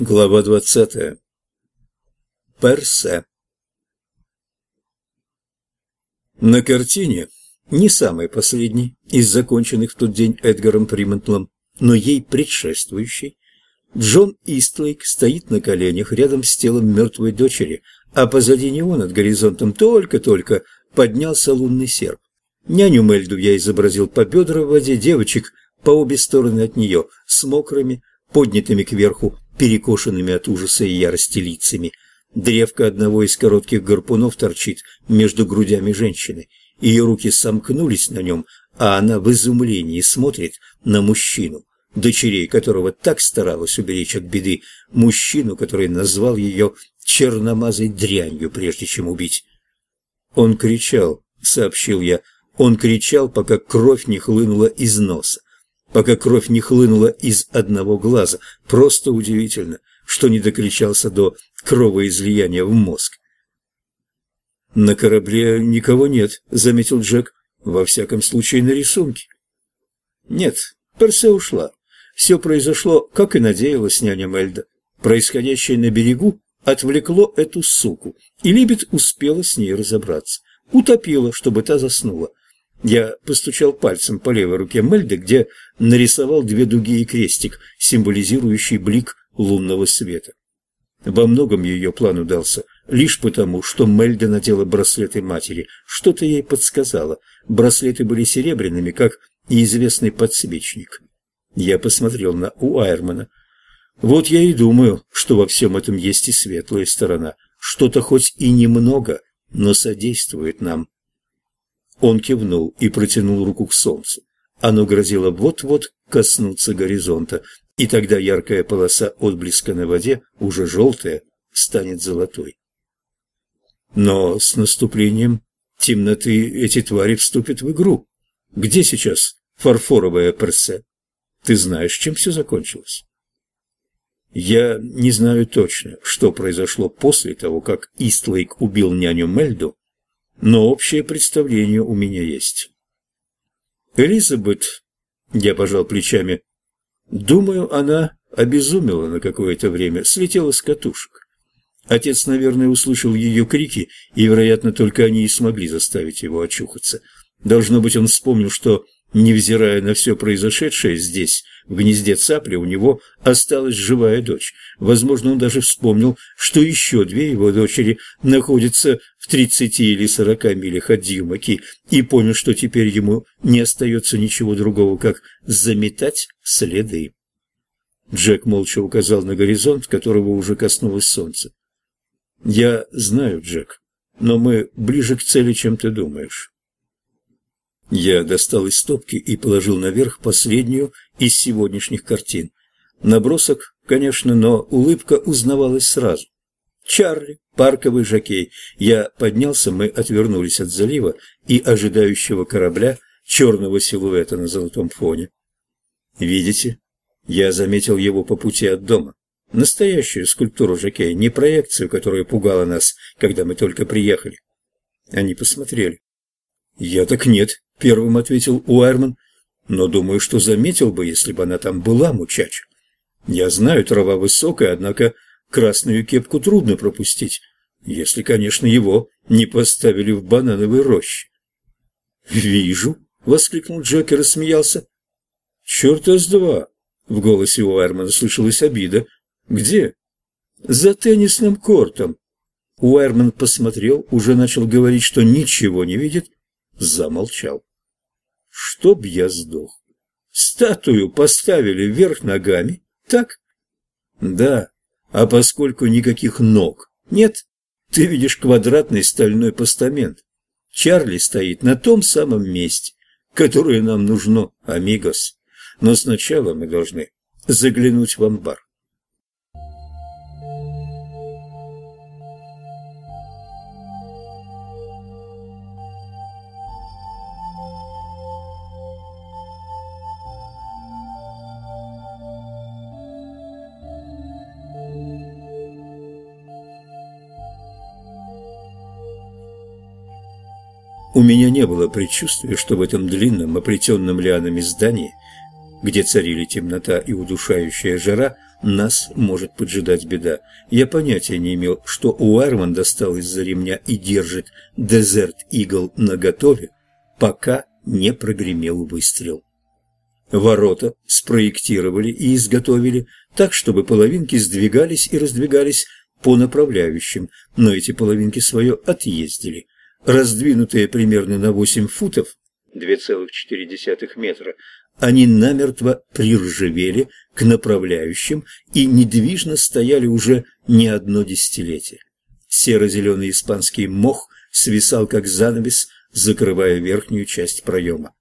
Глава двадцатая. Персе. На картине, не самой последней из законченных в тот день Эдгаром Примонтлом, но ей предшествующей, Джон Истлейк стоит на коленях рядом с телом мертвой дочери, а позади него над горизонтом только-только поднялся лунный серп. Няню Мельду я изобразил по бедра в воде, девочек по обе стороны от нее, с мокрыми, поднятыми кверху перекошенными от ужаса и ярости лицами. Древко одного из коротких гарпунов торчит между грудями женщины. Ее руки сомкнулись на нем, а она в изумлении смотрит на мужчину, дочерей которого так старалась уберечь от беды, мужчину, который назвал ее черномазой дрянью, прежде чем убить. Он кричал, сообщил я, он кричал, пока кровь не хлынула из носа пока кровь не хлынула из одного глаза. Просто удивительно, что не докричался до кровоизлияния в мозг. «На корабле никого нет», — заметил Джек. «Во всяком случае, на рисунке». «Нет, Персе ушла. Все произошло, как и надеялась няня Мельда. Происходящее на берегу отвлекло эту суку, и Либет успела с ней разобраться. Утопила, чтобы та заснула. Я постучал пальцем по левой руке Мельды, где нарисовал две дуги и крестик, символизирующий блик лунного света. Во многом ее план удался, лишь потому, что Мельда надела браслеты матери. Что-то ей подсказало. Браслеты были серебряными, как известный подсвечник. Я посмотрел на Уайрмана. Вот я и думаю, что во всем этом есть и светлая сторона. Что-то хоть и немного, но содействует нам. Он кивнул и протянул руку к солнцу. Оно грозило вот-вот коснуться горизонта, и тогда яркая полоса отблеска на воде, уже желтая, станет золотой. Но с наступлением темноты эти твари вступят в игру. Где сейчас фарфоровая персе? Ты знаешь, чем все закончилось? Я не знаю точно, что произошло после того, как Истлейк убил няню Мельду, но общее представление у меня есть. Элизабет, я пожал плечами, думаю, она обезумела на какое-то время, слетела с катушек. Отец, наверное, услышал ее крики, и, вероятно, только они и смогли заставить его очухаться. Должно быть, он вспомнил, что Невзирая на все произошедшее здесь, в гнезде цапли, у него осталась живая дочь. Возможно, он даже вспомнил, что еще две его дочери находятся в тридцати или сорока милях от Дьюмаки, и понял, что теперь ему не остается ничего другого, как заметать следы. Джек молча указал на горизонт, которого уже коснулось солнце. «Я знаю, Джек, но мы ближе к цели, чем ты думаешь. Я достал из стопки и положил наверх последнюю из сегодняшних картин. Набросок, конечно, но улыбка узнавалась сразу. Чарли, парковый жокей. Я поднялся, мы отвернулись от залива и ожидающего корабля, черного силуэта на золотом фоне. Видите? Я заметил его по пути от дома. Настоящую скульптуру жокея, не проекцию, которая пугала нас, когда мы только приехали. Они посмотрели. Я так нет, первым ответил Уайрман, но думаю, что заметил бы, если бы она там была, мучача. Я знаю, трава высокая, однако красную кепку трудно пропустить, если, конечно, его не поставили в банановой роще. «Вижу!» — воскликнул Джек и рассмеялся. «Черта с два!» — в голосе Уайрмана слышалась обида. «Где?» «За теннисным кортом!» Уайрман посмотрел, уже начал говорить, что ничего не видит, замолчал чтоб я сдох. Статую поставили вверх ногами, так? Да, а поскольку никаких ног нет, ты видишь квадратный стальной постамент. Чарли стоит на том самом месте, которое нам нужно, амигос. Но сначала мы должны заглянуть в амбар. У меня не было предчувствия, что в этом длинном, оплетенном лианами здании где царили темнота и удушающая жара, нас может поджидать беда. Я понятия не имел, что Уайрман достал из-за ремня и держит Дезерт Игл наготове, пока не прогремел выстрел. Ворота спроектировали и изготовили так, чтобы половинки сдвигались и раздвигались по направляющим, но эти половинки свое отъездили. Раздвинутые примерно на 8 футов, 2,4 метра, они намертво приржавели к направляющим и недвижно стояли уже не одно десятилетие. Серо-зеленый испанский мох свисал как занавес, закрывая верхнюю часть проема.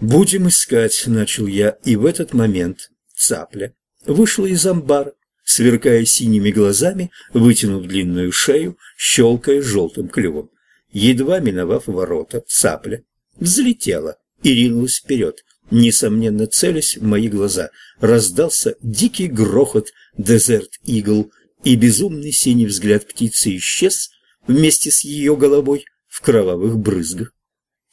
«Будем искать», — начал я, и в этот момент цапля вышла из амбара, сверкая синими глазами, вытянув длинную шею, щелкая желтым клювом. Едва миновав ворота, цапля взлетела и ринулась вперед, несомненно целясь в мои глаза. Раздался дикий грохот «Дезерт Игл», и безумный синий взгляд птицы исчез вместе с ее головой в кровавых брызгах.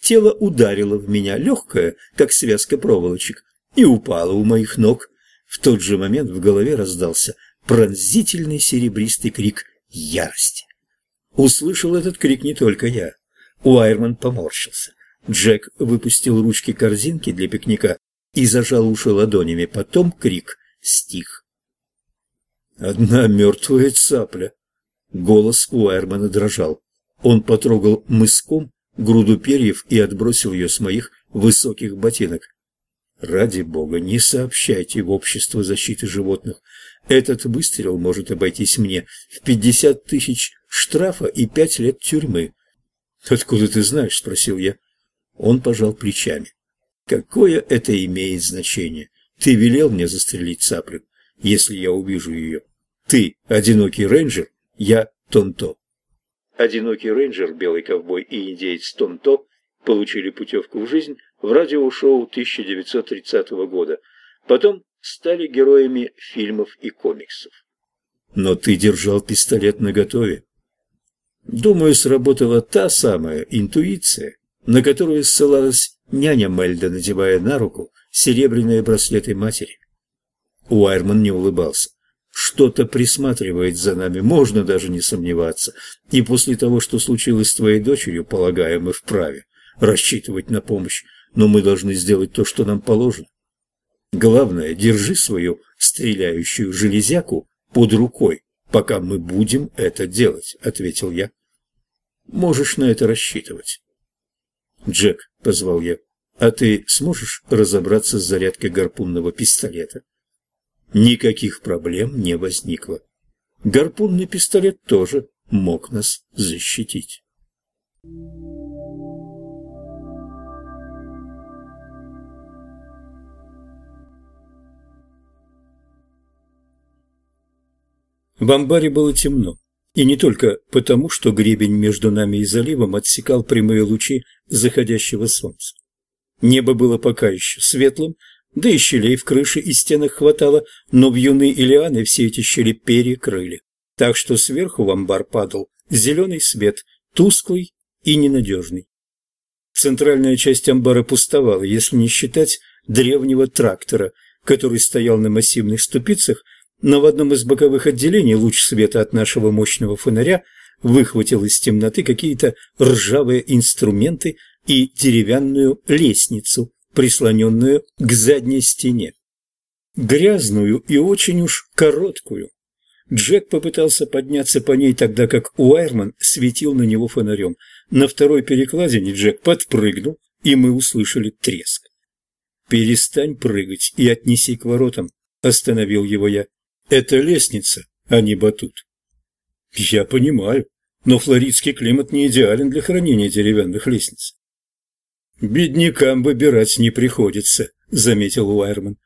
Тело ударило в меня, легкое, как связка проволочек, и упало у моих ног. В тот же момент в голове раздался пронзительный серебристый крик ярости. Услышал этот крик не только я. Уайрман поморщился. Джек выпустил ручки корзинки для пикника и зажал уши ладонями. Потом крик стих. «Одна мертвая цапля!» Голос Уайрмана дрожал. Он потрогал мыском груду перьев и отбросил ее с моих высоких ботинок. «Ради бога, не сообщайте в общество защиты животных. Этот выстрел может обойтись мне в пятьдесят тысяч штрафа и пять лет тюрьмы». «Откуда ты знаешь?» – спросил я. Он пожал плечами. «Какое это имеет значение? Ты велел мне застрелить цаплю, если я увижу ее. Ты – одинокий рейнджер, я – Тонто». Одинокий рейнджер, белый ковбой и индеец Тонто получили путевку в жизнь в радиошоу 1930 года. Потом стали героями фильмов и комиксов. Но ты держал пистолет наготове. Думаю, сработала та самая интуиция, на которую ссылалась няня Мельда, надевая на руку серебряные браслеты матери. Уайрман не улыбался. Что-то присматривает за нами, можно даже не сомневаться. И после того, что случилось с твоей дочерью, полагаю, мы вправе рассчитывать на помощь, но мы должны сделать то, что нам положено. Главное, держи свою стреляющую железяку под рукой, пока мы будем это делать, ответил я. Можешь на это рассчитывать. Джек, позвал я, а ты сможешь разобраться с зарядкой гарпунного пистолета? Никаких проблем не возникло. Гарпунный пистолет тоже мог нас защитить. В амбаре было темно. И не только потому, что гребень между нами и заливом отсекал прямые лучи заходящего солнца. Небо было пока еще светлым, да и щелей в крыше и стенах хватало, но вьюны и лианы все эти щели перекрыли. Так что сверху в амбар падал зеленый свет, тусклый и ненадежный. Центральная часть амбара пустовала, если не считать древнего трактора, который стоял на массивных ступицах но в одном из боковых отделений луч света от нашего мощного фонаря выхватил из темноты какие-то ржавые инструменты и деревянную лестницу, прислоненную к задней стене. Грязную и очень уж короткую. Джек попытался подняться по ней, тогда как Уайрман светил на него фонарем. На второй перекладине Джек подпрыгнул, и мы услышали треск. «Перестань прыгать и отнеси к воротам», — остановил его я. Это лестница, а не батут. Я понимаю, но флоридский климат не идеален для хранения деревянных лестниц. Беднякам выбирать не приходится, заметил Уайерман.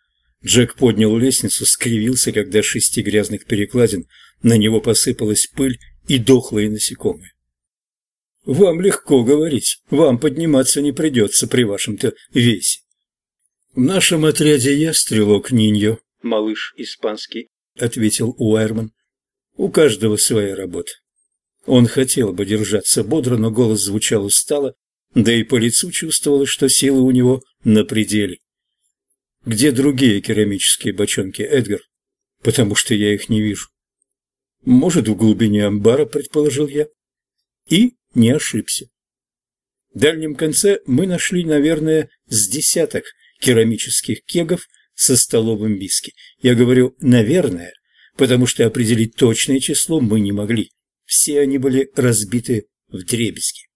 Джек поднял лестницу, скривился, когда шести грязных перекладин на него посыпалась пыль и дохлые насекомые. Вам легко говорить, вам подниматься не придется при вашем-то весе. В нашем отряде я стрелок Ниньо, малыш испанский — ответил Уайрман. «У каждого своя работа». Он хотел бы держаться бодро, но голос звучал устало, да и по лицу чувствовалось, что силы у него на пределе. Где другие керамические бочонки, Эдгар? Потому что я их не вижу. Может, в глубине амбара, предположил я. И не ошибся. В дальнем конце мы нашли, наверное, с десяток керамических кегов со столовым виски. Я говорю «наверное», потому что определить точное число мы не могли. Все они были разбиты в дребезги.